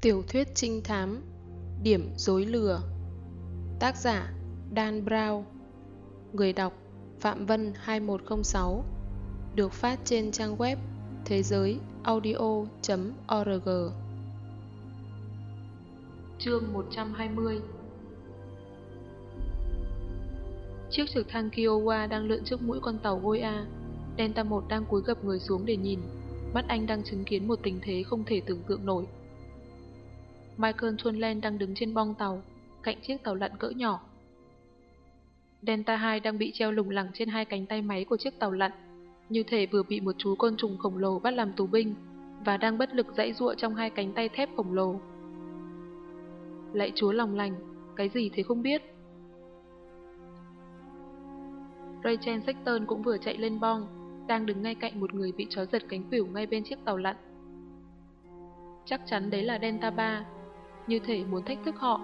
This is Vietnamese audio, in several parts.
Tiểu thuyết trinh thám, Điểm dối lừa. Tác giả, Dan Brown. Người đọc, Phạm Vân 2106 Được phát trên trang web thế giới audio.org Chương 120 Chiếc trực thăng Kiowa đang lượn trước mũi con tàu Goya, Delta 1 đang cúi gập người xuống để nhìn. Mắt anh đang chứng kiến một tình thế không thể tưởng tượng nổi. Michael Thunlen đang đứng trên bong tàu, cạnh chiếc tàu lặn cỡ nhỏ. Delta 2 đang bị treo lủng lẳng trên hai cánh tay máy của chiếc tàu lặn, như thể vừa bị một chú côn trùng khổng lồ bắt làm tù binh và đang bất lực dãy giụa trong hai cánh tay thép khổng lồ. Lạy chúa lòng lành, cái gì thế không biết. Rachel Sexton cũng vừa chạy lên bong, đang đứng ngay cạnh một người bị chó giật cánh khuỷu ngay bên chiếc tàu lặn. Chắc chắn đấy là Delta 3, như thể muốn thách thức họ.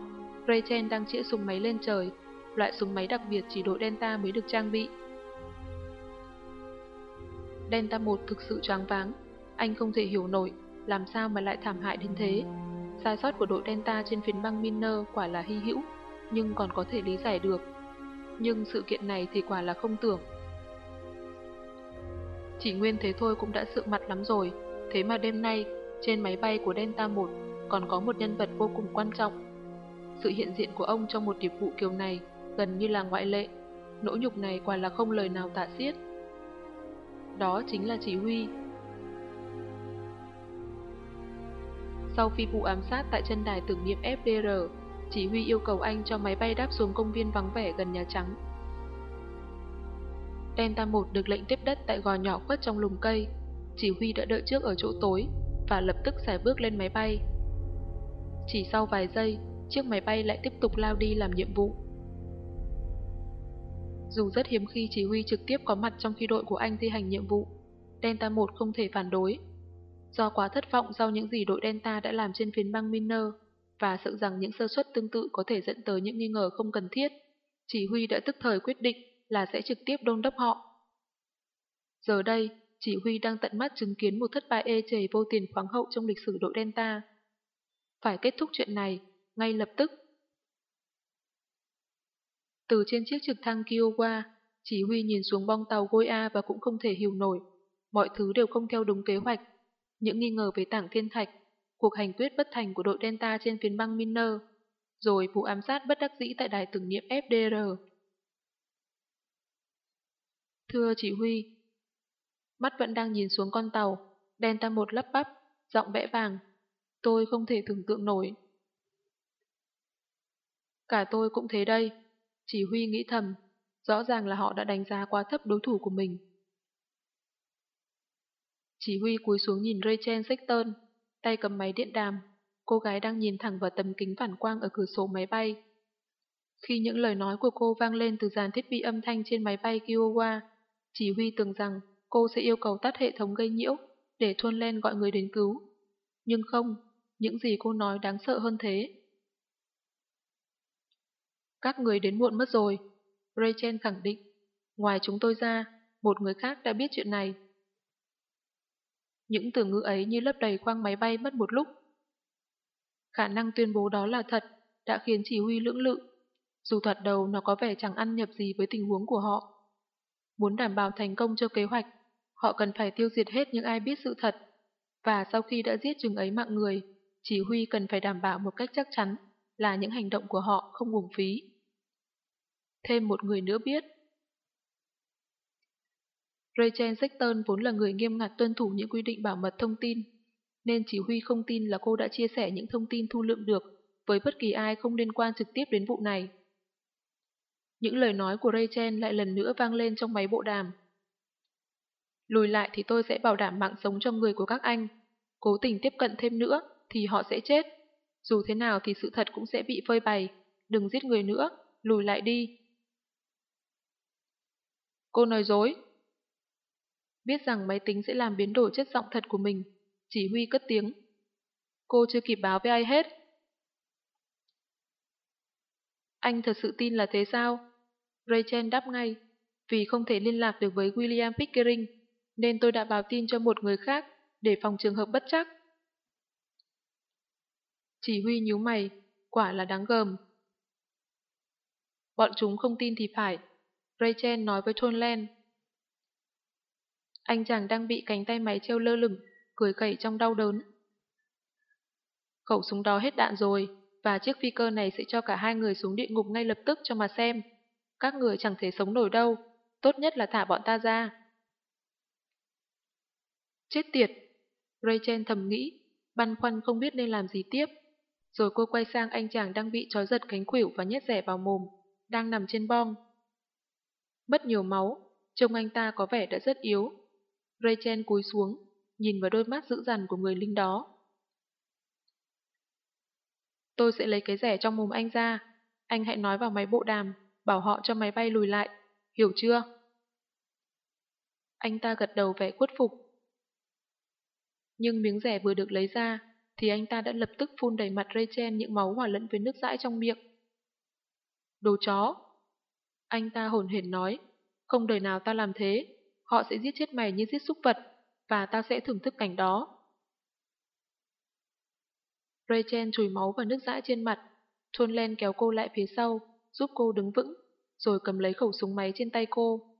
Rachel đang chĩa súng máy lên trời, loại súng máy đặc biệt chỉ đội Delta mới được trang bị. Delta 1 thực sự choáng váng, anh không thể hiểu nổi làm sao mà lại thảm hại đến thế. Sai sót của đội Delta trên phiến băng Miner quả là hy hữu, nhưng còn có thể lý giải được. Nhưng sự kiện này thì quả là không tưởng. Chỉ nguyên thế thôi cũng đã sự mặt lắm rồi, thế mà đêm nay, trên máy bay của Delta 1 còn có một nhân vật vô cùng quan trọng. Sự hiện diện của ông trong một điệp vụ kiểu này gần như là ngoại lệ, nỗi nhục này quả là không lời nào tả xiết. Đó chính là chỉ huy. Sau phi vụ ám sát tại chân đài tưởng niệm FDR, chỉ huy yêu cầu anh cho máy bay đáp xuống công viên vắng vẻ gần Nhà Trắng. Delta 1 được lệnh tiếp đất tại gò nhỏ khuất trong lùm cây. Chỉ huy đã đợi trước ở chỗ tối và lập tức xài bước lên máy bay. Chỉ sau vài giây, chiếc máy bay lại tiếp tục lao đi làm nhiệm vụ. Dù rất hiếm khi chỉ huy trực tiếp có mặt trong khi đội của anh thi hành nhiệm vụ, Delta 1 không thể phản đối. Do quá thất vọng sau những gì đội Delta đã làm trên phiến băng Miner và sợ rằng những sơ suất tương tự có thể dẫn tới những nghi ngờ không cần thiết, chỉ huy đã tức thời quyết định là sẽ trực tiếp đôn đốc họ. Giờ đây, chỉ huy đang tận mắt chứng kiến một thất bại ê chề vô tiền khoáng hậu trong lịch sử đội Delta phải kết thúc chuyện này, ngay lập tức. Từ trên chiếc trực thăng Kiowa, chỉ huy nhìn xuống bong tàu Goya và cũng không thể hiểu nổi. Mọi thứ đều không theo đúng kế hoạch. Những nghi ngờ về tảng thiên thạch, cuộc hành quyết bất thành của đội Delta trên phiến băng Miner, rồi vụ ám sát bất đắc dĩ tại đài tưởng niệm FDR. Thưa chỉ huy, mắt vẫn đang nhìn xuống con tàu, Delta một lấp bắp, giọng bẽ vàng, Tôi không thể tưởng tượng nổi. Cả tôi cũng thế đây. Chỉ huy nghĩ thầm, rõ ràng là họ đã đánh giá quá thấp đối thủ của mình. Chỉ huy cúi xuống nhìn Rachel Sexton, tay cầm máy điện đàm. Cô gái đang nhìn thẳng vào tấm kính phản quang ở cửa sổ máy bay. Khi những lời nói của cô vang lên từ dàn thiết bị âm thanh trên máy bay Kiowa, chỉ huy tưởng rằng cô sẽ yêu cầu tắt hệ thống gây nhiễu để Thuân Len gọi người đến cứu. Nhưng không, những gì cô nói đáng sợ hơn thế. Các người đến muộn mất rồi, Rachel khẳng định. Ngoài chúng tôi ra, một người khác đã biết chuyện này. Những từ ngữ ấy như lấp đầy khoang máy bay mất một lúc. Khả năng tuyên bố đó là thật đã khiến chỉ huy lưỡng lự, dù thoạt đầu nó có vẻ chẳng ăn nhập gì với tình huống của họ. Muốn đảm bảo thành công cho kế hoạch, họ cần phải tiêu diệt hết những ai biết sự thật, và sau khi đã giết chừng ấy mạng người, chỉ huy cần phải đảm bảo một cách chắc chắn là những hành động của họ không uổng phí. Thêm một người nữa biết. Rachel Sexton vốn là người nghiêm ngặt tuân thủ những quy định bảo mật thông tin, nên chỉ huy không tin là cô đã chia sẻ những thông tin thu lượm được với bất kỳ ai không liên quan trực tiếp đến vụ này. Những lời nói của Rachel lại lần nữa vang lên trong máy bộ đàm. Lùi lại thì tôi sẽ bảo đảm mạng sống cho người của các anh. Cố tình tiếp cận thêm nữa, thì họ sẽ chết. Dù thế nào thì sự thật cũng sẽ bị phơi bày. Đừng giết người nữa, lùi lại đi. Cô nói dối. Biết rằng máy tính sẽ làm biến đổi chất giọng thật của mình, chỉ huy cất tiếng. Cô chưa kịp báo với ai hết. Anh thật sự tin là thế sao? Rachel đáp ngay, vì không thể liên lạc được với William Pickering, nên tôi đã báo tin cho một người khác để phòng trường hợp bất chắc. Chỉ huy nhíu mày, quả là đáng gờm. Bọn chúng không tin thì phải. Rachel nói với Thôn Anh chàng đang bị cánh tay máy treo lơ lửng, cười khẩy trong đau đớn. Khẩu súng đó hết đạn rồi, và chiếc phi cơ này sẽ cho cả hai người xuống địa ngục ngay lập tức cho mà xem. Các người chẳng thể sống nổi đâu, tốt nhất là thả bọn ta ra. Chết tiệt! Rachel thầm nghĩ, băn khoăn không biết nên làm gì tiếp. Rồi cô quay sang anh chàng đang bị trói giật cánh khuỷu và nhét rẻ vào mồm, đang nằm trên bong. Mất nhiều máu, trông anh ta có vẻ đã rất yếu. Rachel cúi xuống, nhìn vào đôi mắt dữ dằn của người linh đó. Tôi sẽ lấy cái rẻ trong mồm anh ra. Anh hãy nói vào máy bộ đàm, bảo họ cho máy bay lùi lại. Hiểu chưa? Anh ta gật đầu vẻ khuất phục. Nhưng miếng rẻ vừa được lấy ra, thì anh ta đã lập tức phun đầy mặt Rachel những máu hòa lẫn với nước dãi trong miệng. Đồ chó! Anh ta hồn hển nói, không đời nào ta làm thế, họ sẽ giết chết mày như giết súc vật, và ta sẽ thưởng thức cảnh đó. Rachel chùi máu và nước dãi trên mặt, Thôn Len kéo cô lại phía sau, giúp cô đứng vững, rồi cầm lấy khẩu súng máy trên tay cô.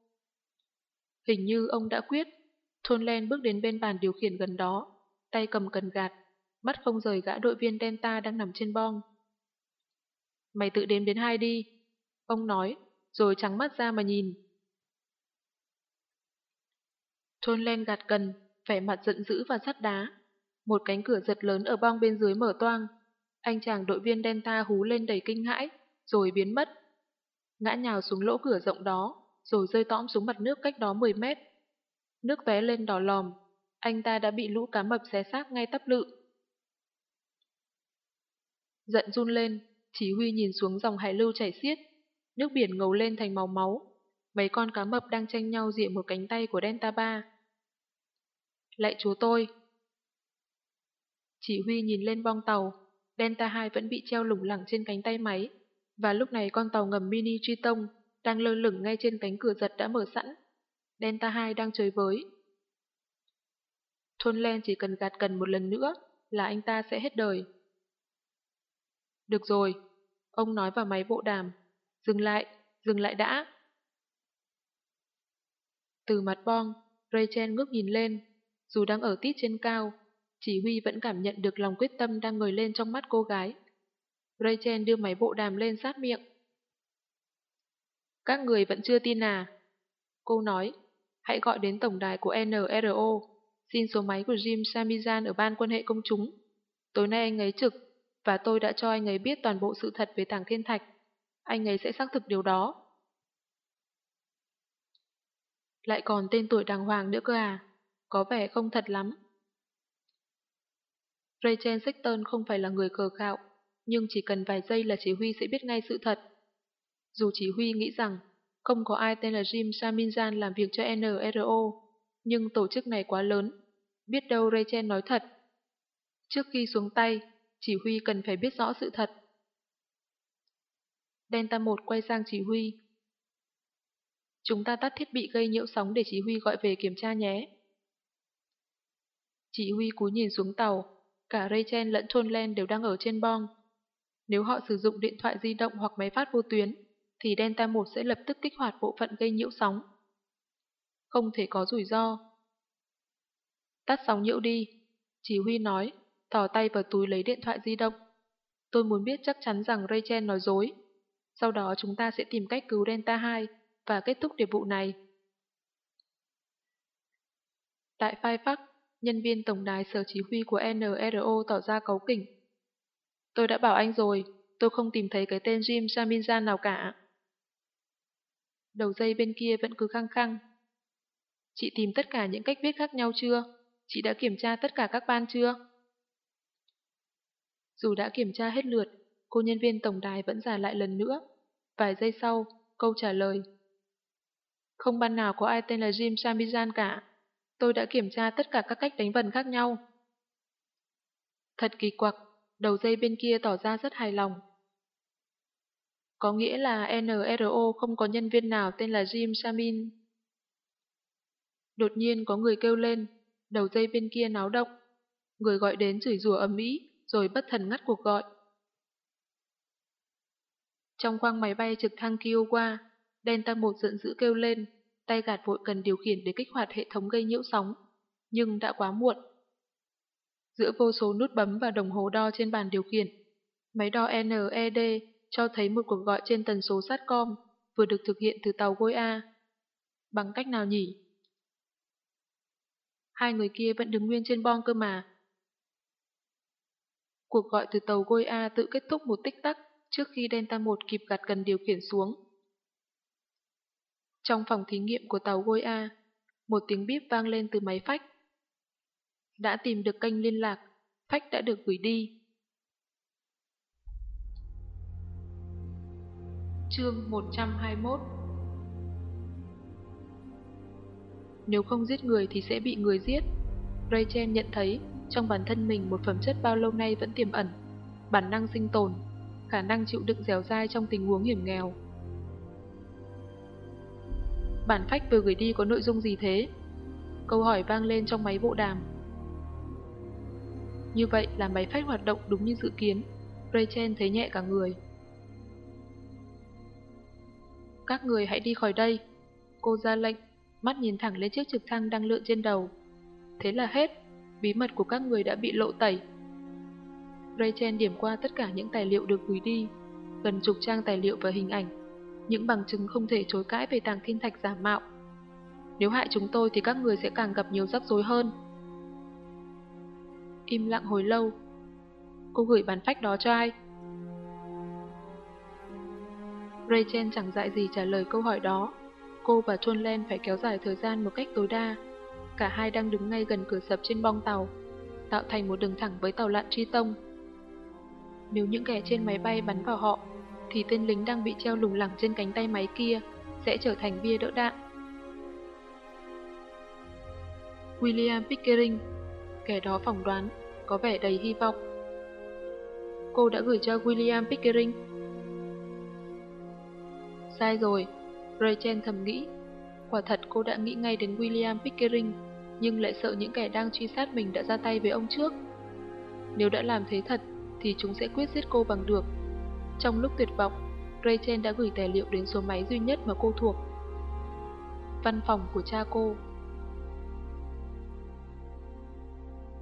Hình như ông đã quyết, Thôn Len bước đến bên bàn điều khiển gần đó, tay cầm cần gạt, mắt không rời gã đội viên Delta đang nằm trên bong. Mày tự đếm đến hai đi, ông nói, rồi trắng mắt ra mà nhìn. Trôn Len gạt cần, vẻ mặt giận dữ và sắt đá. Một cánh cửa giật lớn ở bong bên dưới mở toang. Anh chàng đội viên Delta hú lên đầy kinh hãi, rồi biến mất. Ngã nhào xuống lỗ cửa rộng đó, rồi rơi tõm xuống mặt nước cách đó 10 mét. Nước té lên đỏ lòm, anh ta đã bị lũ cá mập xé xác ngay tắp lự. Giận run lên, chỉ huy nhìn xuống dòng hải lưu chảy xiết, nước biển ngầu lên thành màu máu. Mấy con cá mập đang tranh nhau dịa một cánh tay của Delta 3. lại chúa tôi, chỉ huy nhìn lên bong tàu, Delta 2 vẫn bị treo lủng lẳng trên cánh tay máy, và lúc này con tàu ngầm mini Triton đang lơ lửng ngay trên cánh cửa giật đã mở sẵn. Delta 2 đang chơi với. Thôn Len chỉ cần gạt cần một lần nữa là anh ta sẽ hết đời. Được rồi, ông nói vào máy bộ đàm. Dừng lại, dừng lại đã. Từ mặt bong, Rachel ngước nhìn lên, dù đang ở tít trên cao, chỉ huy vẫn cảm nhận được lòng quyết tâm đang ngời lên trong mắt cô gái. Rachel đưa máy bộ đàm lên sát miệng. Các người vẫn chưa tin à? Cô nói, hãy gọi đến tổng đài của NRO, xin số máy của Jim Samizan ở ban quan hệ công chúng. Tối nay anh ấy trực, và tôi đã cho anh ấy biết toàn bộ sự thật về tảng thiên thạch. Anh ấy sẽ xác thực điều đó. Lại còn tên tuổi đàng hoàng nữa cơ à? Có vẻ không thật lắm. Rachel Sexton không phải là người cờ khạo, nhưng chỉ cần vài giây là chỉ huy sẽ biết ngay sự thật. Dù chỉ huy nghĩ rằng không có ai tên là Jim Saminjan làm việc cho NRO, nhưng tổ chức này quá lớn, biết đâu Rachel nói thật. Trước khi xuống tay, chỉ huy cần phải biết rõ sự thật. Delta 1 quay sang chỉ huy. Chúng ta tắt thiết bị gây nhiễu sóng để chỉ huy gọi về kiểm tra nhé. Chỉ huy cúi nhìn xuống tàu, Cả Raychen lẫn Len đều đang ở trên bong. Nếu họ sử dụng điện thoại di động hoặc máy phát vô tuyến, thì Delta 1 sẽ lập tức kích hoạt bộ phận gây nhiễu sóng. Không thể có rủi ro. Tắt sóng nhiễu đi, chỉ huy nói, thò tay vào túi lấy điện thoại di động. Tôi muốn biết chắc chắn rằng Rachel nói dối. Sau đó chúng ta sẽ tìm cách cứu Delta 2 và kết thúc điệp vụ này. Tại Firefox, nhân viên tổng đài sở chỉ huy của NRO tỏ ra cáu kỉnh. Tôi đã bảo anh rồi, tôi không tìm thấy cái tên Jim Saminjan nào cả. Đầu dây bên kia vẫn cứ khăng khăng. Chị tìm tất cả những cách viết khác nhau chưa? Chị đã kiểm tra tất cả các ban chưa? Dù đã kiểm tra hết lượt, cô nhân viên tổng đài vẫn giả lại lần nữa. Vài giây sau, câu trả lời. Không ban nào có ai tên là Jim Samizan cả. Tôi đã kiểm tra tất cả các cách đánh vần khác nhau. Thật kỳ quặc, đầu dây bên kia tỏ ra rất hài lòng. Có nghĩa là NRO không có nhân viên nào tên là Jim Samin. Đột nhiên có người kêu lên, đầu dây bên kia náo động. Người gọi đến chửi rủa ầm ĩ, rồi bất thần ngắt cuộc gọi. Trong khoang máy bay trực thăng Kiowa, Delta 1 giận dữ kêu lên, tay gạt vội cần điều khiển để kích hoạt hệ thống gây nhiễu sóng, nhưng đã quá muộn. Giữa vô số nút bấm và đồng hồ đo trên bàn điều khiển, máy đo NED cho thấy một cuộc gọi trên tần số SATCOM vừa được thực hiện từ tàu Goya. Bằng cách nào nhỉ? Hai người kia vẫn đứng nguyên trên bong cơ mà. Cuộc gọi từ tàu Goya tự kết thúc một tích tắc trước khi Delta 1 kịp gạt cần điều khiển xuống. Trong phòng thí nghiệm của tàu Goya, một tiếng bíp vang lên từ máy phách. Đã tìm được kênh liên lạc, phách đã được gửi đi. Chương 121 Nếu không giết người thì sẽ bị người giết. Rachel nhận thấy trong bản thân mình một phẩm chất bao lâu nay vẫn tiềm ẩn, bản năng sinh tồn, khả năng chịu đựng dẻo dai trong tình huống hiểm nghèo. Bản phách vừa gửi đi có nội dung gì thế? Câu hỏi vang lên trong máy bộ đàm. Như vậy là máy phách hoạt động đúng như dự kiến. Rachel thấy nhẹ cả người. Các người hãy đi khỏi đây. Cô ra lệnh, mắt nhìn thẳng lên chiếc trực thăng đang lượn trên đầu. Thế là hết, bí mật của các người đã bị lộ tẩy. Rachel điểm qua tất cả những tài liệu được gửi đi, gần chục trang tài liệu và hình ảnh, những bằng chứng không thể chối cãi về tàng thiên thạch giả mạo. Nếu hại chúng tôi thì các người sẽ càng gặp nhiều rắc rối hơn. Im lặng hồi lâu. Cô gửi bản phách đó cho ai? Rachel chẳng dại gì trả lời câu hỏi đó. Cô và John Len phải kéo dài thời gian một cách tối đa. Cả hai đang đứng ngay gần cửa sập trên bong tàu, tạo thành một đường thẳng với tàu lặn tri tông. Nếu những kẻ trên máy bay bắn vào họ, thì tên lính đang bị treo lủng lẳng trên cánh tay máy kia sẽ trở thành bia đỡ đạn. William Pickering, kẻ đó phỏng đoán, có vẻ đầy hy vọng. Cô đã gửi cho William Pickering Sai rồi, Rachel thầm nghĩ. Quả thật cô đã nghĩ ngay đến William Pickering, nhưng lại sợ những kẻ đang truy sát mình đã ra tay với ông trước. Nếu đã làm thế thật, thì chúng sẽ quyết giết cô bằng được. Trong lúc tuyệt vọng, Rachel đã gửi tài liệu đến số máy duy nhất mà cô thuộc. Văn phòng của cha cô.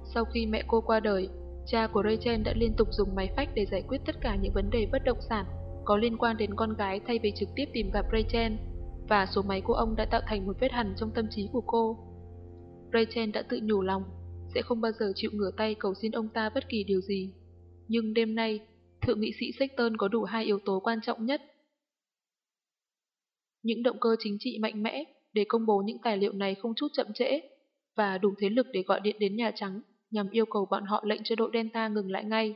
Sau khi mẹ cô qua đời, cha của Rachel đã liên tục dùng máy phách để giải quyết tất cả những vấn đề bất động sản có liên quan đến con gái thay vì trực tiếp tìm gặp Rachel, và số máy của ông đã tạo thành một vết hằn trong tâm trí của cô. Rachel đã tự nhủ lòng, sẽ không bao giờ chịu ngửa tay cầu xin ông ta bất kỳ điều gì. Nhưng đêm nay, thượng nghị sĩ Sexton có đủ hai yếu tố quan trọng nhất. Những động cơ chính trị mạnh mẽ để công bố những tài liệu này không chút chậm trễ, và đủ thế lực để gọi điện đến Nhà Trắng nhằm yêu cầu bọn họ lệnh cho đội Delta ngừng lại ngay.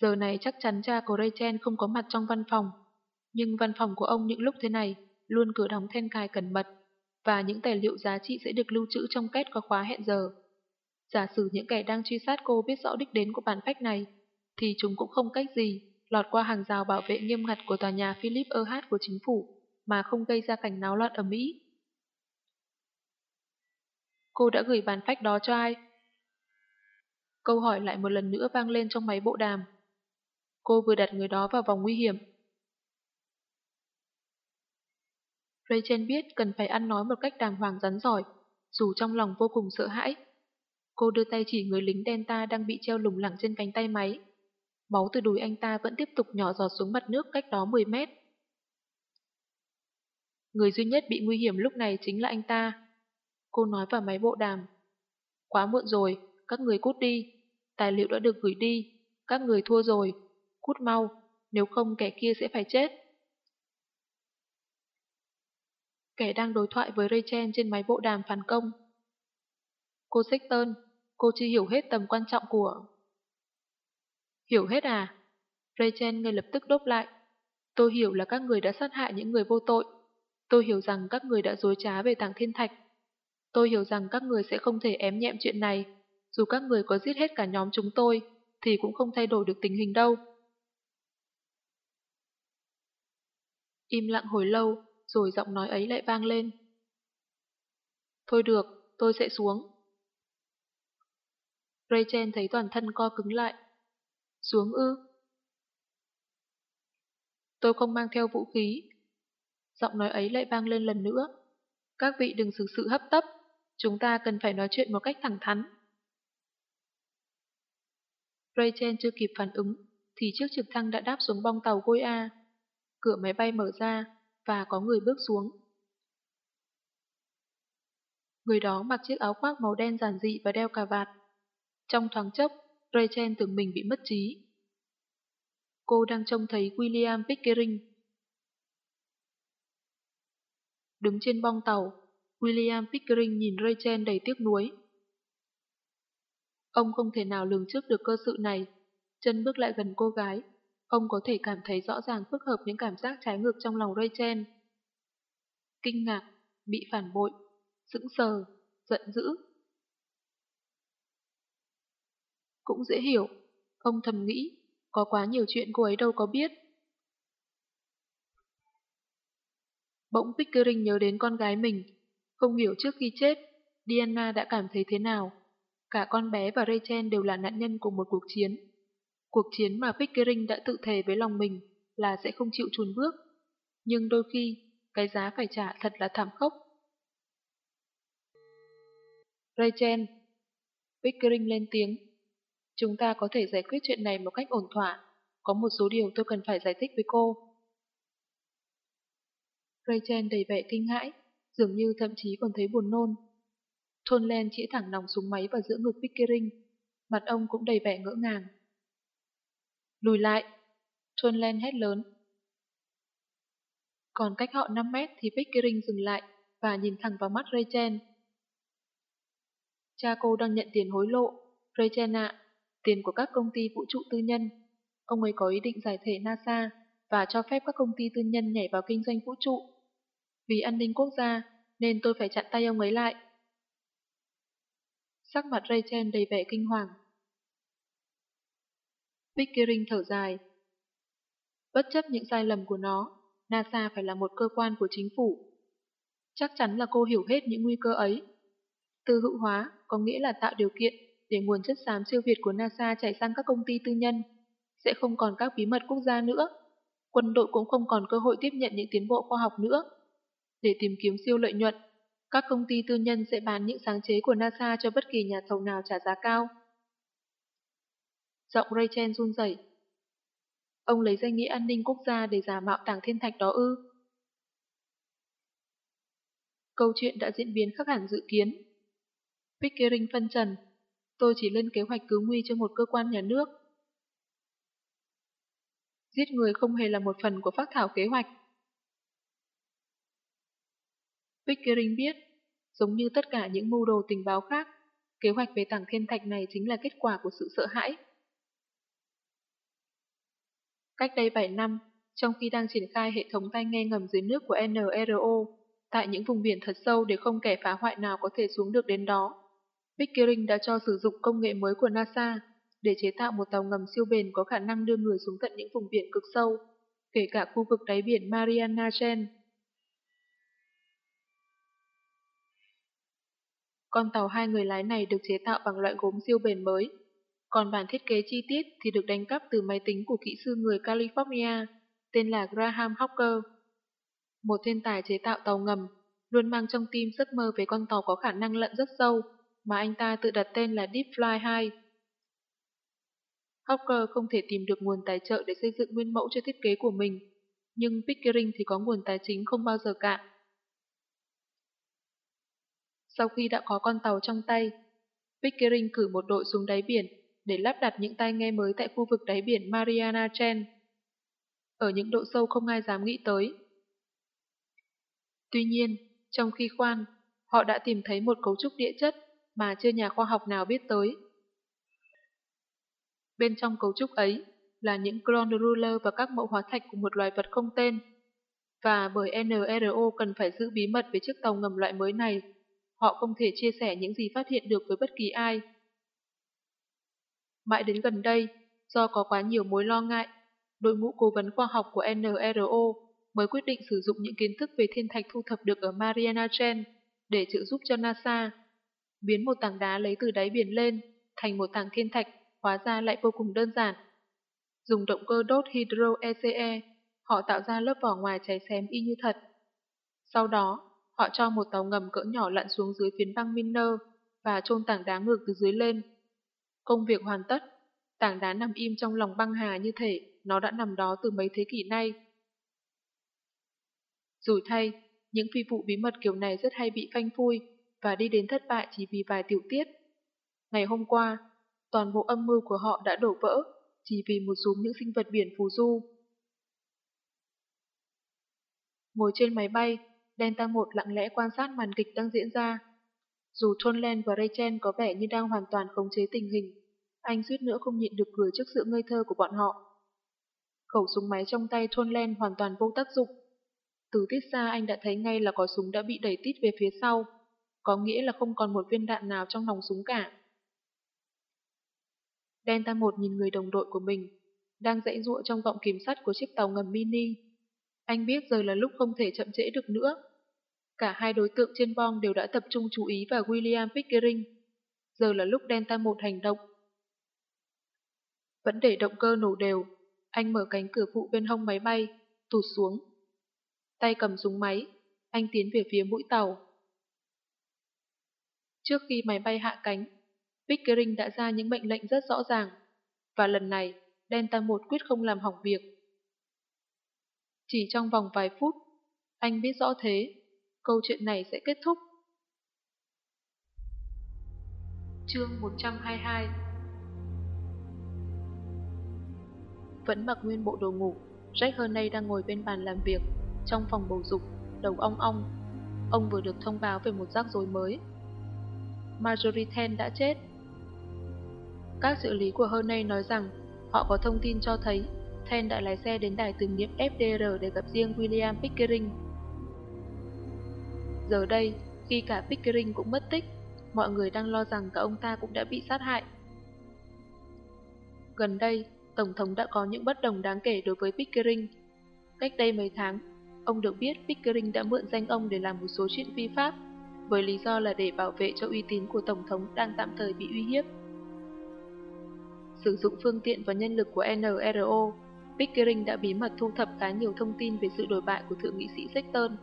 Giờ này chắc chắn cha của Rachel không có mặt trong văn phòng. Nhưng văn phòng của ông những lúc thế này luôn cửa đóng then cài cẩn mật và những tài liệu giá trị sẽ được lưu trữ trong két có khóa hẹn giờ. Giả sử những kẻ đang truy sát cô biết rõ đích đến của bản phách này, thì chúng cũng không cách gì lọt qua hàng rào bảo vệ nghiêm ngặt của tòa nhà Philip H của chính phủ mà không gây ra cảnh náo loạn ở Mỹ. Cô đã gửi bản phách đó cho ai? Câu hỏi lại một lần nữa vang lên trong máy bộ đàm. Cô vừa đặt người đó vào vòng nguy hiểm. Rachel biết cần phải ăn nói một cách đàng hoàng rắn giỏi, dù trong lòng vô cùng sợ hãi. Cô đưa tay chỉ người lính Delta đang bị treo lủng lẳng trên cánh tay máy. Máu từ đùi anh ta vẫn tiếp tục nhỏ giọt xuống mặt nước cách đó 10 mét. Người duy nhất bị nguy hiểm lúc này chính là anh ta. Cô nói vào máy bộ đàm. Quá muộn rồi, các người cút đi. Tài liệu đã được gửi đi. Các người thua rồi cút mau, nếu không kẻ kia sẽ phải chết. Kẻ đang đối thoại với Rachel trên máy bộ đàm phản công. Cô Sexton, cô chưa hiểu hết tầm quan trọng của... Hiểu hết à? Rachel ngay lập tức đốt lại. Tôi hiểu là các người đã sát hại những người vô tội. Tôi hiểu rằng các người đã dối trá về tảng thiên thạch. Tôi hiểu rằng các người sẽ không thể ém nhẹm chuyện này. Dù các người có giết hết cả nhóm chúng tôi, thì cũng không thay đổi được tình hình đâu. Im lặng hồi lâu, rồi giọng nói ấy lại vang lên. Thôi được, tôi sẽ xuống. Rachel thấy toàn thân co cứng lại. Xuống ư? Tôi không mang theo vũ khí. Giọng nói ấy lại vang lên lần nữa. Các vị đừng xử sự hấp tấp, chúng ta cần phải nói chuyện một cách thẳng thắn. Rachel chưa kịp phản ứng, thì chiếc trực thăng đã đáp xuống bong tàu Goya. Cửa máy bay mở ra, và có người bước xuống. Người đó mặc chiếc áo khoác màu đen giản dị và đeo cà vạt. Trong thoáng chốc, Rachel tưởng mình bị mất trí. Cô đang trông thấy William Pickering. Đứng trên bong tàu, William Pickering nhìn Rachel đầy tiếc nuối. Ông không thể nào lường trước được cơ sự này. Chân bước lại gần cô gái. Ông có thể cảm thấy rõ ràng phức hợp những cảm giác trái ngược trong lòng Rachel. Kinh ngạc, bị phản bội, sững sờ, giận dữ. Cũng dễ hiểu, ông thầm nghĩ, có quá nhiều chuyện cô ấy đâu có biết. Bỗng Pickering nhớ đến con gái mình, không hiểu trước khi chết, Diana đã cảm thấy thế nào. Cả con bé và Rachel đều là nạn nhân của một cuộc chiến. Cuộc chiến mà Pickering đã tự thề với lòng mình là sẽ không chịu chùn bước. Nhưng đôi khi, cái giá phải trả thật là thảm khốc. Rachel, Pickering lên tiếng. Chúng ta có thể giải quyết chuyện này một cách ổn thỏa. Có một số điều tôi cần phải giải thích với cô. Rachel đầy vẻ kinh hãi, dường như thậm chí còn thấy buồn nôn. Thôn Len chỉ thẳng nòng súng máy vào giữa ngực Pickering. Mặt ông cũng đầy vẻ ngỡ ngàng. Lùi lại! Thuân Len hét lớn. Còn cách họ 5 mét thì Pickering dừng lại và nhìn thẳng vào mắt Rachel. Cha cô đang nhận tiền hối lộ. Rachel ạ, tiền của các công ty vũ trụ tư nhân. Ông ấy có ý định giải thể NASA và cho phép các công ty tư nhân nhảy vào kinh doanh vũ trụ. Vì an ninh quốc gia, nên tôi phải chặn tay ông ấy lại. Sắc mặt Rachel đầy vẻ kinh hoàng. Pickering thở dài. Bất chấp những sai lầm của nó, NASA phải là một cơ quan của chính phủ. Chắc chắn là cô hiểu hết những nguy cơ ấy. Tư hữu hóa có nghĩa là tạo điều kiện để nguồn chất xám siêu việt của NASA chảy sang các công ty tư nhân. Sẽ không còn các bí mật quốc gia nữa. Quân đội cũng không còn cơ hội tiếp nhận những tiến bộ khoa học nữa. Để tìm kiếm siêu lợi nhuận, các công ty tư nhân sẽ bán những sáng chế của NASA cho bất kỳ nhà thầu nào trả giá cao. Giọng Rachel run rẩy. Ông lấy danh nghĩa an ninh quốc gia để giả mạo tàng thiên thạch đó ư? Câu chuyện đã diễn biến khác hẳn dự kiến. Pickering phân trần, tôi chỉ lên kế hoạch cứu nguy cho một cơ quan nhà nước. Giết người không hề là một phần của phát thảo kế hoạch. Pickering biết, giống như tất cả những mưu đồ tình báo khác, kế hoạch về tảng thiên thạch này chính là kết quả của sự sợ hãi. Cách đây 7 năm, trong khi đang triển khai hệ thống tai nghe ngầm dưới nước của NRO, tại những vùng biển thật sâu để không kẻ phá hoại nào có thể xuống được đến đó, Pickering đã cho sử dụng công nghệ mới của NASA để chế tạo một tàu ngầm siêu bền có khả năng đưa người xuống tận những vùng biển cực sâu, kể cả khu vực đáy biển Mariana Trench. Con tàu hai người lái này được chế tạo bằng loại gốm siêu bền mới, còn bản thiết kế chi tiết thì được đánh cắp từ máy tính của kỹ sư người California tên là Graham Hocker, Một thiên tài chế tạo tàu ngầm, luôn mang trong tim giấc mơ về con tàu có khả năng lặn rất sâu mà anh ta tự đặt tên là Deep Fly 2. Hocker không thể tìm được nguồn tài trợ để xây dựng nguyên mẫu cho thiết kế của mình, nhưng Pickering thì có nguồn tài chính không bao giờ cạn. Sau khi đã có con tàu trong tay, Pickering cử một đội xuống đáy biển để lắp đặt những tai nghe mới tại khu vực đáy biển Mariana Trench. Ở những độ sâu không ai dám nghĩ tới. Tuy nhiên, trong khi khoan, họ đã tìm thấy một cấu trúc địa chất mà chưa nhà khoa học nào biết tới. Bên trong cấu trúc ấy là những ground và các mẫu hóa thạch của một loài vật không tên. Và bởi NRO cần phải giữ bí mật về chiếc tàu ngầm loại mới này, họ không thể chia sẻ những gì phát hiện được với bất kỳ ai. Mãi đến gần đây, do có quá nhiều mối lo ngại, đội ngũ cố vấn khoa học của NRO mới quyết định sử dụng những kiến thức về thiên thạch thu thập được ở Mariana Trench để trợ giúp cho NASA biến một tảng đá lấy từ đáy biển lên thành một tảng thiên thạch, hóa ra lại vô cùng đơn giản. Dùng động cơ đốt hydro ECE, họ tạo ra lớp vỏ ngoài cháy xém y như thật. Sau đó, họ cho một tàu ngầm cỡ nhỏ lặn xuống dưới phiến băng Miner và chôn tảng đá ngược từ dưới lên. Công việc hoàn tất, tảng đá nằm im trong lòng băng hà như thể nó đã nằm đó từ mấy thế kỷ nay. Rủi thay, những phi vụ bí mật kiểu này rất hay bị phanh phui và đi đến thất bại chỉ vì vài tiểu tiết. Ngày hôm qua, toàn bộ âm mưu của họ đã đổ vỡ chỉ vì một số những sinh vật biển phù du. Ngồi trên máy bay, Delta 1 lặng lẽ quan sát màn kịch đang diễn ra. Dù Tonlen và Rachel có vẻ như đang hoàn toàn khống chế tình hình, anh suýt nữa không nhịn được cười trước sự ngây thơ của bọn họ. Khẩu súng máy trong tay Tonlen hoàn toàn vô tác dụng. Từ tít xa anh đã thấy ngay là có súng đã bị đẩy tít về phía sau, có nghĩa là không còn một viên đạn nào trong nòng súng cả. Delta 1 nhìn người đồng đội của mình, đang dãy ruộng trong vọng kiểm sắt của chiếc tàu ngầm mini. Anh biết giờ là lúc không thể chậm trễ được nữa. Cả hai đối tượng trên bong đều đã tập trung chú ý vào William Pickering. Giờ là lúc Delta 1 hành động. Vẫn để động cơ nổ đều, anh mở cánh cửa phụ bên hông máy bay, tụt xuống. Tay cầm súng máy, anh tiến về phía mũi tàu. Trước khi máy bay hạ cánh, Pickering đã ra những mệnh lệnh rất rõ ràng, và lần này, Delta 1 quyết không làm hỏng việc. Chỉ trong vòng vài phút, anh biết rõ thế, câu chuyện này sẽ kết thúc. Chương 122 Vẫn mặc nguyên bộ đồ ngủ, Jack Hernay đang ngồi bên bàn làm việc, trong phòng bầu dục, đầu ong ong. Ông vừa được thông báo về một rắc rối mới. Marjorie Ten đã chết. Các trợ lý của Hernay nói rằng họ có thông tin cho thấy Ten đã lái xe đến đài tưởng niệm FDR để gặp riêng William Pickering. Giờ đây, khi cả Pickering cũng mất tích, mọi người đang lo rằng cả ông ta cũng đã bị sát hại. Gần đây, Tổng thống đã có những bất đồng đáng kể đối với Pickering. Cách đây mấy tháng, ông được biết Pickering đã mượn danh ông để làm một số chuyện vi pháp, với lý do là để bảo vệ cho uy tín của Tổng thống đang tạm thời bị uy hiếp. Sử dụng phương tiện và nhân lực của NRO, Pickering đã bí mật thu thập khá nhiều thông tin về sự đổi bại của Thượng nghị sĩ Sexton,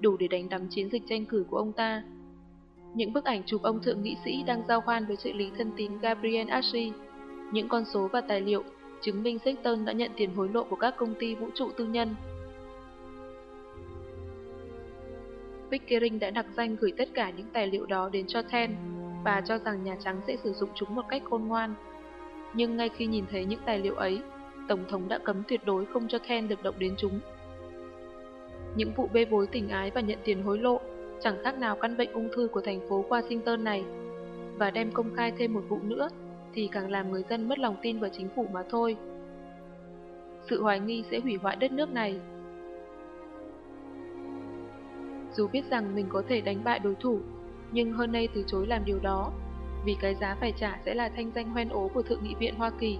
đủ để đánh đắm chiến dịch tranh cử của ông ta. Những bức ảnh chụp ông Thượng nghị sĩ đang giao khoan với trợ lý thân tín Gabriel Ashley, những con số và tài liệu chứng minh Sexton đã nhận tiền hối lộ của các công ty vũ trụ tư nhân. Pickering đã đặc danh gửi tất cả những tài liệu đó đến cho Ten và cho rằng Nhà Trắng sẽ sử dụng chúng một cách khôn ngoan. Nhưng ngay khi nhìn thấy những tài liệu ấy, Tổng thống đã cấm tuyệt đối không cho Ten được động đến chúng. Những vụ bê bối tình ái và nhận tiền hối lộ chẳng khác nào căn bệnh ung thư của thành phố Washington này. Và đem công khai thêm một vụ nữa thì càng làm người dân mất lòng tin vào chính phủ mà thôi. Sự hoài nghi sẽ hủy hoại đất nước này. Dù biết rằng mình có thể đánh bại đối thủ, nhưng hơn nay từ chối làm điều đó, vì cái giá phải trả sẽ là thanh danh hoen ố của Thượng nghị viện Hoa Kỳ.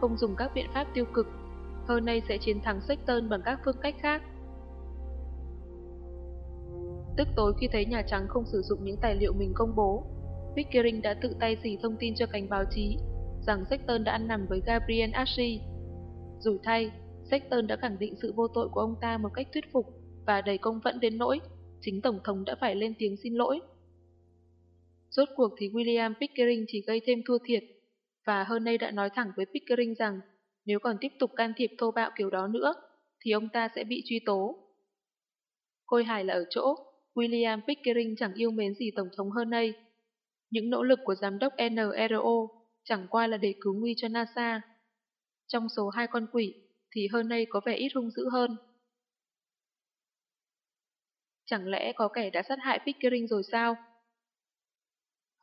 Không dùng các biện pháp tiêu cực, hơn nay sẽ chiến thắng Sexton bằng các phương cách khác. Tức tối khi thấy Nhà Trắng không sử dụng những tài liệu mình công bố, Pickering đã tự tay dì thông tin cho cánh báo chí rằng Sexton đã ăn nằm với Gabriel Ashi. Dù thay, Sexton đã khẳng định sự vô tội của ông ta một cách thuyết phục và đầy công vẫn đến nỗi chính Tổng thống đã phải lên tiếng xin lỗi. Rốt cuộc thì William Pickering chỉ gây thêm thua thiệt, và hơn nay đã nói thẳng với Pickering rằng nếu còn tiếp tục can thiệp thô bạo kiểu đó nữa, thì ông ta sẽ bị truy tố. Khôi hài là ở chỗ, William Pickering chẳng yêu mến gì Tổng thống hơn đây. Những nỗ lực của giám đốc NRO chẳng qua là để cứu nguy cho NASA. Trong số hai con quỷ thì hơn nay có vẻ ít hung dữ hơn. Chẳng lẽ có kẻ đã sát hại Pickering rồi sao?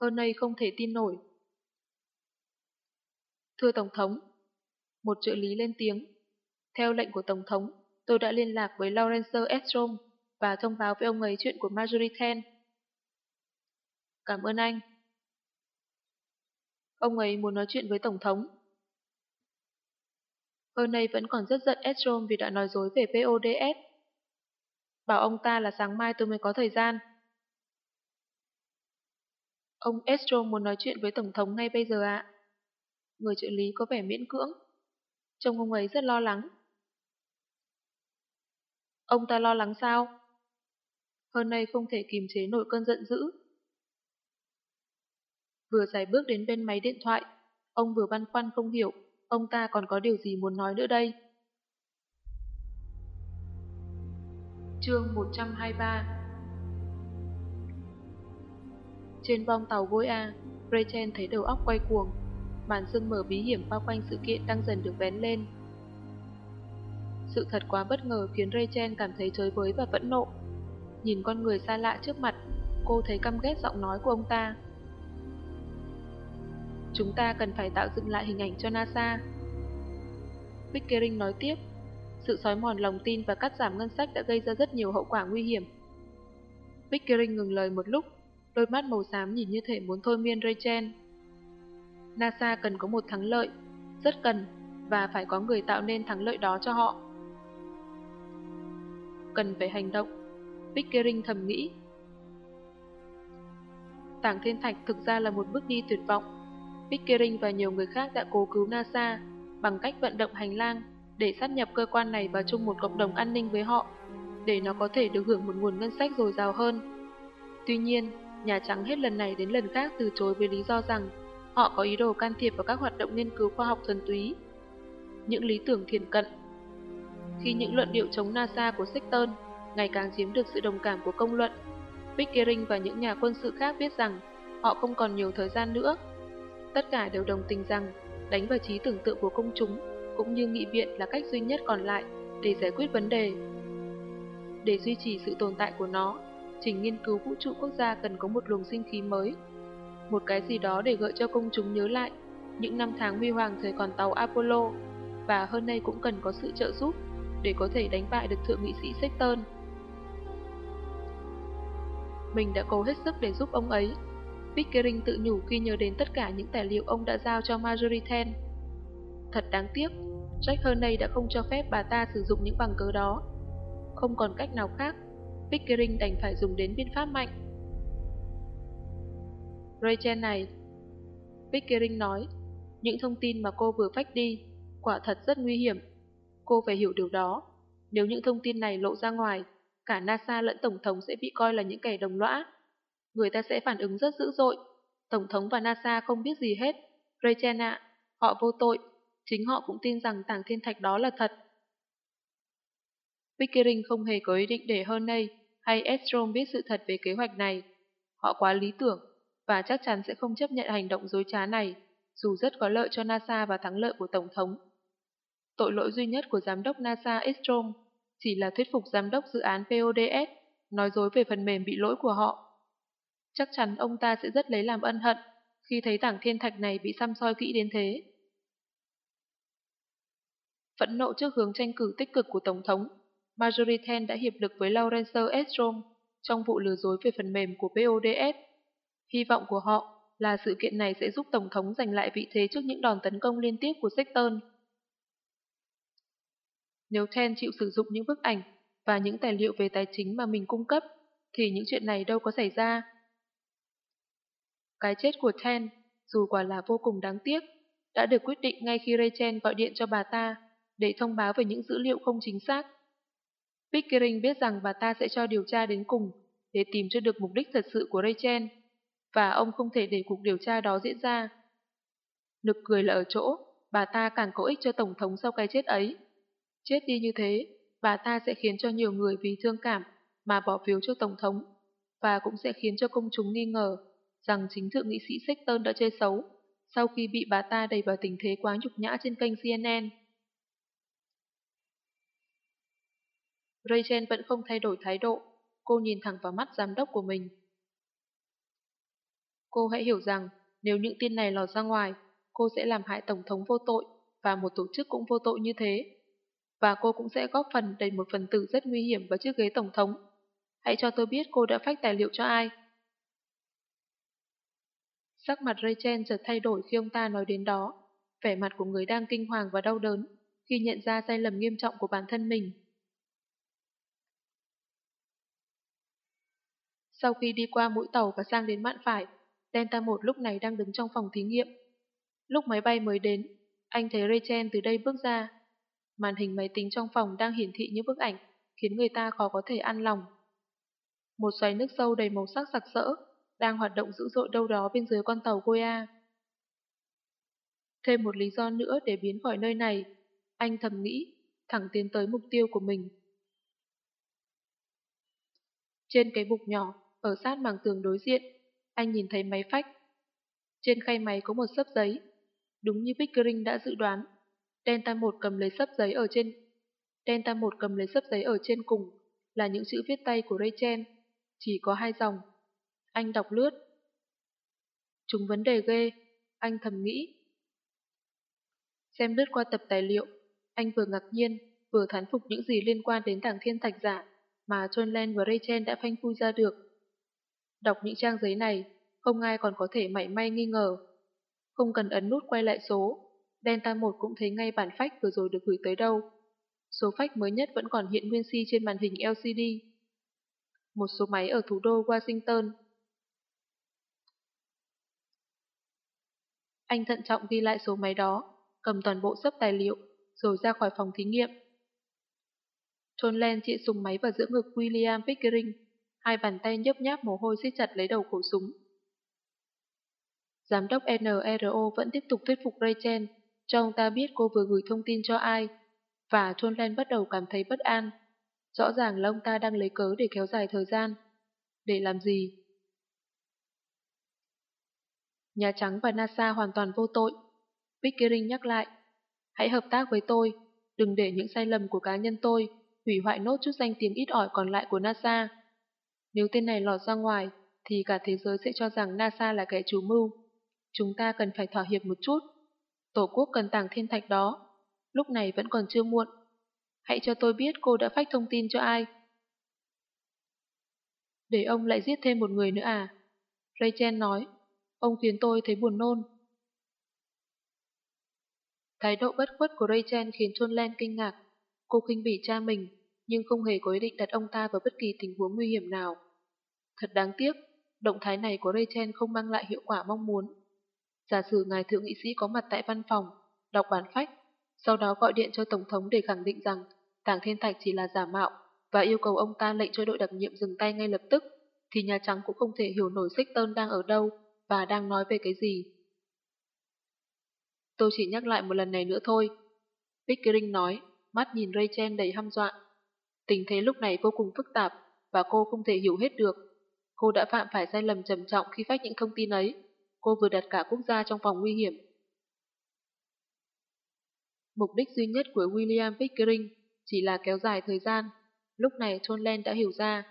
Hơn nay không thể tin nổi. Thưa Tổng thống, một trợ lý lên tiếng. Theo lệnh của Tổng thống, tôi đã liên lạc với Lawrence Estrom và thông báo với ông ấy chuyện của Marjorie Ten. Cảm ơn anh. Ông ấy muốn nói chuyện với Tổng thống. Hơn nay vẫn còn rất giận Estrom vì đã nói dối về PODS. Bảo ông ta là sáng mai tôi mới có thời gian. Ông Estrom muốn nói chuyện với Tổng thống ngay bây giờ ạ. Người trợ lý có vẻ miễn cưỡng. Trông ông ấy rất lo lắng. Ông ta lo lắng sao? Hơn nay không thể kìm chế nổi cơn giận dữ. Vừa giải bước đến bên máy điện thoại, ông vừa băn khoăn không hiểu, ông ta còn có điều gì muốn nói nữa đây. Chương 123 Trên bong tàu gối A, Rachel thấy đầu óc quay cuồng. Màn sương mờ bí hiểm bao quanh sự kiện đang dần được vén lên. Sự thật quá bất ngờ khiến Rachel cảm thấy chới với và vẫn nộ. Nhìn con người xa lạ trước mặt, cô thấy căm ghét giọng nói của ông ta. Chúng ta cần phải tạo dựng lại hình ảnh cho NASA. Pickering nói tiếp, sự xói mòn lòng tin và cắt giảm ngân sách đã gây ra rất nhiều hậu quả nguy hiểm. Pickering ngừng lời một lúc, đôi mắt màu xám nhìn như thể muốn thôi miên Rachel. NASA cần có một thắng lợi, rất cần, và phải có người tạo nên thắng lợi đó cho họ. Cần phải hành động, Pickering thầm nghĩ. Tảng thiên thạch thực ra là một bước đi tuyệt vọng. Pickering và nhiều người khác đã cố cứu NASA bằng cách vận động hành lang để sát nhập cơ quan này vào chung một cộng đồng an ninh với họ, để nó có thể được hưởng một nguồn ngân sách dồi dào hơn. Tuy nhiên, Nhà Trắng hết lần này đến lần khác từ chối với lý do rằng họ có ý đồ can thiệp vào các hoạt động nghiên cứu khoa học thuần túy. Những lý tưởng thiền cận Khi những luận điệu chống NASA của Sexton ngày càng chiếm được sự đồng cảm của công luận, Pickering và những nhà quân sự khác biết rằng họ không còn nhiều thời gian nữa. Tất cả đều đồng tình rằng đánh vào trí tưởng tượng của công chúng cũng như nghị viện là cách duy nhất còn lại để giải quyết vấn đề. Để duy trì sự tồn tại của nó, trình nghiên cứu vũ trụ quốc gia cần có một luồng sinh khí mới. Một cái gì đó để gợi cho công chúng nhớ lại những năm tháng huy hoàng thời còn tàu Apollo và hơn nay cũng cần có sự trợ giúp để có thể đánh bại được thượng nghị sĩ Sexton. Mình đã cố hết sức để giúp ông ấy. Pickering tự nhủ khi nhớ đến tất cả những tài liệu ông đã giao cho Marjorie Ten. Thật đáng tiếc, Jack Herney đã không cho phép bà ta sử dụng những bằng cớ đó. Không còn cách nào khác, Pickering đành phải dùng đến biện pháp mạnh. Rachel này, Pickering nói, những thông tin mà cô vừa phách đi, quả thật rất nguy hiểm. Cô phải hiểu điều đó. Nếu những thông tin này lộ ra ngoài, cả NASA lẫn Tổng thống sẽ bị coi là những kẻ đồng lõa. Người ta sẽ phản ứng rất dữ dội. Tổng thống và NASA không biết gì hết. Rachel ạ, họ vô tội. Chính họ cũng tin rằng tảng thiên thạch đó là thật. Pickering không hề có ý định để Hernay hay Estrom biết sự thật về kế hoạch này. Họ quá lý tưởng và chắc chắn sẽ không chấp nhận hành động dối trá này, dù rất có lợi cho NASA và thắng lợi của Tổng thống. Tội lỗi duy nhất của giám đốc NASA Estrom chỉ là thuyết phục giám đốc dự án PODS nói dối về phần mềm bị lỗi của họ. Chắc chắn ông ta sẽ rất lấy làm ân hận khi thấy tảng thiên thạch này bị xăm soi kỹ đến thế. Phẫn nộ trước hướng tranh cử tích cực của Tổng thống, Marjorie Ten đã hiệp lực với Lawrence Estrom trong vụ lừa dối về phần mềm của PODS. Hy vọng của họ là sự kiện này sẽ giúp Tổng thống giành lại vị thế trước những đòn tấn công liên tiếp của Sexton. Nếu Ten chịu sử dụng những bức ảnh và những tài liệu về tài chính mà mình cung cấp, thì những chuyện này đâu có xảy ra. Cái chết của Ten, dù quả là vô cùng đáng tiếc, đã được quyết định ngay khi Rachel gọi điện cho bà ta để thông báo về những dữ liệu không chính xác. Pickering biết rằng bà ta sẽ cho điều tra đến cùng để tìm cho được mục đích thật sự của Rachel, và ông không thể để cuộc điều tra đó diễn ra. Nực cười là ở chỗ, bà ta càng có ích cho Tổng thống sau cái chết ấy. Chết đi như thế, bà ta sẽ khiến cho nhiều người vì thương cảm mà bỏ phiếu cho Tổng thống, và cũng sẽ khiến cho công chúng nghi ngờ rằng chính thượng nghị sĩ Sexton đã chơi xấu sau khi bị bà ta đẩy vào tình thế quá nhục nhã trên kênh CNN. Rachel vẫn không thay đổi thái độ, cô nhìn thẳng vào mắt giám đốc của mình. Cô hãy hiểu rằng, nếu những tin này lọt ra ngoài, cô sẽ làm hại Tổng thống vô tội và một tổ chức cũng vô tội như thế. Và cô cũng sẽ góp phần đẩy một phần tử rất nguy hiểm vào chiếc ghế Tổng thống. Hãy cho tôi biết cô đã phách tài liệu cho ai. Sắc mặt Rachel chợt thay đổi khi ông ta nói đến đó, vẻ mặt của người đang kinh hoàng và đau đớn khi nhận ra sai lầm nghiêm trọng của bản thân mình. Sau khi đi qua mũi tàu và sang đến mạn phải, Delta 1 lúc này đang đứng trong phòng thí nghiệm. Lúc máy bay mới đến, anh thấy Rachel từ đây bước ra. Màn hình máy tính trong phòng đang hiển thị những bức ảnh, khiến người ta khó có thể an lòng. Một xoáy nước sâu đầy màu sắc sặc sỡ, đang hoạt động dữ dội đâu đó bên dưới con tàu Goya. Thêm một lý do nữa để biến khỏi nơi này, anh thầm nghĩ, thẳng tiến tới mục tiêu của mình. Trên cái bục nhỏ, ở sát mảng tường đối diện, anh nhìn thấy máy phách. Trên khay máy có một sấp giấy. Đúng như Pickering đã dự đoán, Delta 1 cầm lấy sấp giấy ở trên Delta 1 cầm lấy sấp giấy ở trên cùng là những chữ viết tay của Rachel, chỉ có hai dòng. Anh đọc lướt. Chúng vấn đề ghê, anh thầm nghĩ. Xem lướt qua tập tài liệu, anh vừa ngạc nhiên, vừa thán phục những gì liên quan đến tảng thiên thạch giả mà John Len và Rachel đã phanh phui ra được. Đọc những trang giấy này, không ai còn có thể mảy may nghi ngờ. Không cần ấn nút quay lại số, Delta 1 cũng thấy ngay bản phách vừa rồi được gửi tới đâu. Số phách mới nhất vẫn còn hiện nguyên si trên màn hình LCD. Một số máy ở thủ đô Washington. Anh thận trọng ghi lại số máy đó, cầm toàn bộ sấp tài liệu, rồi ra khỏi phòng thí nghiệm. John Len chĩa súng máy vào giữa ngực William Pickering, hai bàn tay nhấp nháp mồ hôi siết chặt lấy đầu khẩu súng. Giám đốc NRO vẫn tiếp tục thuyết phục Rachel, cho ông ta biết cô vừa gửi thông tin cho ai, và John Len bắt đầu cảm thấy bất an. Rõ ràng là ông ta đang lấy cớ để kéo dài thời gian. Để làm gì? Nhà Trắng và NASA hoàn toàn vô tội. Pickering nhắc lại. Hãy hợp tác với tôi, đừng để những sai lầm của cá nhân tôi hủy hoại nốt chút danh tiếng ít ỏi còn lại của NASA. Nếu tên này lọt ra ngoài, thì cả thế giới sẽ cho rằng NASA là kẻ chủ mưu. Chúng ta cần phải thỏa hiệp một chút. Tổ quốc cần tàng thiên thạch đó. Lúc này vẫn còn chưa muộn. Hãy cho tôi biết cô đã phách thông tin cho ai. Để ông lại giết thêm một người nữa à? Rachel nói. Ông khiến tôi thấy buồn nôn. Thái độ bất khuất của Rachel khiến John Len kinh ngạc. Cô khinh bỉ cha mình, nhưng không hề có ý định đặt ông ta vào bất kỳ tình huống nguy hiểm nào. Thật đáng tiếc, động thái này của Rachel không mang lại hiệu quả mong muốn. Giả sử ngài thượng nghị sĩ có mặt tại văn phòng, đọc bản phách, sau đó gọi điện cho Tổng thống để khẳng định rằng Tảng Thiên Thạch chỉ là giả mạo và yêu cầu ông ta lệnh cho đội đặc nhiệm dừng tay ngay lập tức, thì Nhà Trắng cũng không thể hiểu nổi Sexton đang ở đâu và đang nói về cái gì. Tôi chỉ nhắc lại một lần này nữa thôi. Pickering nói, mắt nhìn Rachel đầy hăm dọa. Tình thế lúc này vô cùng phức tạp và cô không thể hiểu hết được. Cô đã phạm phải sai lầm trầm trọng khi phát những thông tin ấy. Cô vừa đặt cả quốc gia trong vòng nguy hiểm. Mục đích duy nhất của William Pickering chỉ là kéo dài thời gian. Lúc này John Len đã hiểu ra.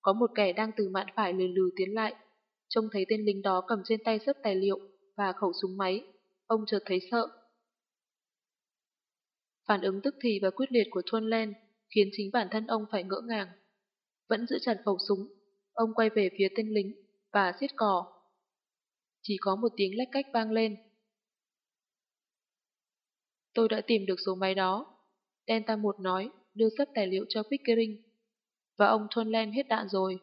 Có một kẻ đang từ mạn phải lừ lừ tiến lại. Trông thấy tên lính đó cầm trên tay sấp tài liệu và khẩu súng máy. Ông chợt thấy sợ. Phản ứng tức thì và quyết liệt của John Len khiến chính bản thân ông phải ngỡ ngàng. Vẫn giữ chặt khẩu súng, ông quay về phía tên lính và xiết cò. Chỉ có một tiếng lách cách vang lên. Tôi đã tìm được số máy đó. Delta 1 nói, đưa sắp tài liệu cho Pickering. Và ông Thunlen hết đạn rồi.